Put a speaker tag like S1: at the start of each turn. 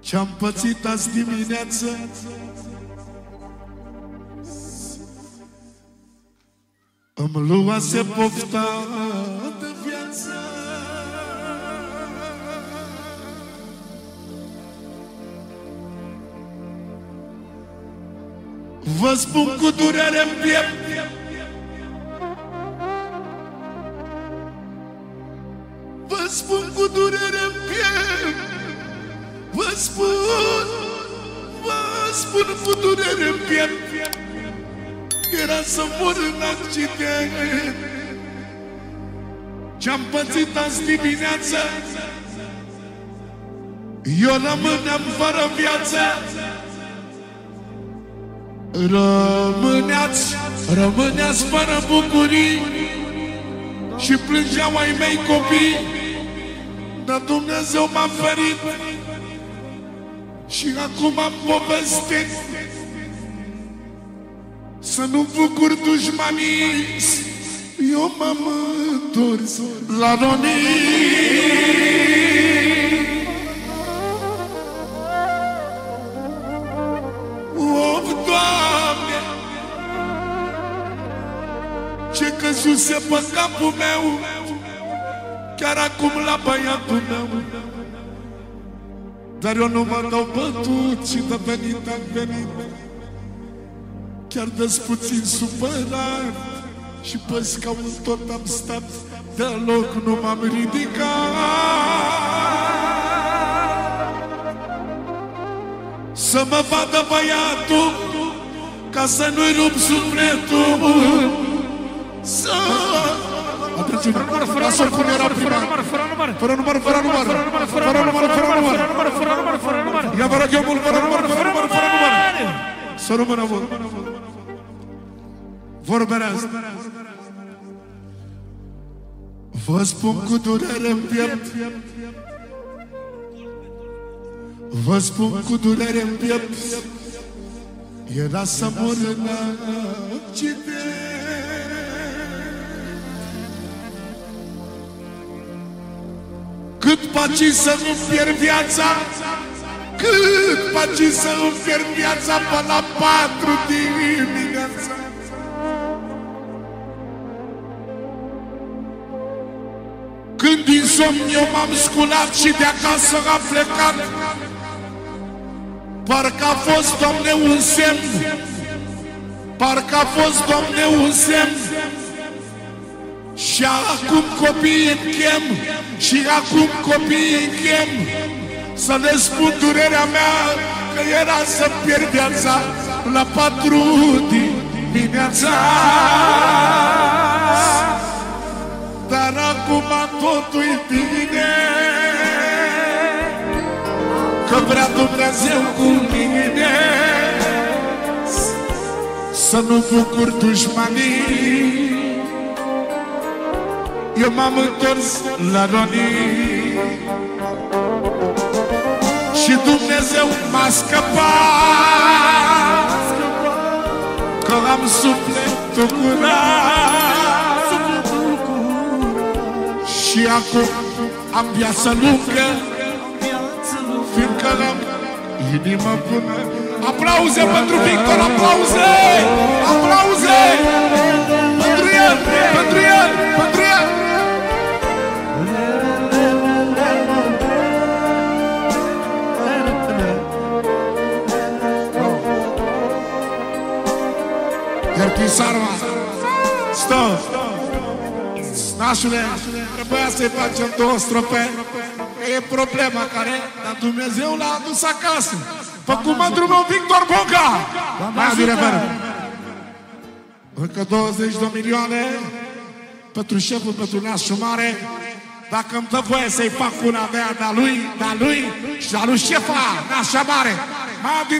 S1: Ce-am pățit azi dimineață? Îmi luase pofta de viață. Vă spun cu durere în piept. Vă spun cu durere în piept Vă spun Vă spun cu durere în piept Era să mor în accident. Ce-am pățit azi dimineață Eu rămâneam fără viață. Rămâneați, rămâneați fără bucurii Și plângeau ai mei copii Dar Dumnezeu m-a ferit Și acum am povestit Să nu bucur dușmanii. Eu m-am întors la ronii Of, Doamne! Ce căzuse pe capul meu Chiar acum la băiatul meu Dar eu nu mă dau bătut Și de venit am venit Chiar de puțin supărat Și pe scaun tot am stat Deloc nu m-am ridicat Să mă vadă băiatul Ca să nu-i rup sufletul Să... Atenție, lasă-l cum era prima Fără număr, fără număr Fără număr, fără număr Ia vă rog eu mult, fără număr, fără număr, fără număr Să rămână vor Vorberează Vă spun cu durere în piept. Vă spun cu durere în piept. Era să mor în accident Cât paci să nu pierd viața Cât paci să nu pierd viața Până la patru dimineața. Când din somn eu m-am sculat și de acasă am plecat Parcă a fost, Doamne, un semn Parcă a fost, Doamne, un semn. Și acum copiii îmi chem Și acum copiii îmi chem Să le spun durerea mea Că era să pierd viața La patru dimineața. Dar acum totul e bine Că vrea Dumnezeu cu mine. Să nu bucur dușmanii. Eu m-am întors la ronii Dumnezeu m-a scăpat Că am sufletul curat Și acum am viață lungă Fiindcă am inima bună Aplauze pentru Victor, aplauze! Aplauze! Sarma Stă! Nașule, trebuia să-i facem două strofe E problema care, dar Dumnezeu l-a adus acasă. Făcut mândru meu Victor Boga. Mai adi reveră Încă 20 de milioane Pentru șeful, pentru nașul mare. Dacă îmi dă voie să-i fac una de a lui, de lui și a lui șefa, nașa mare. Mai adi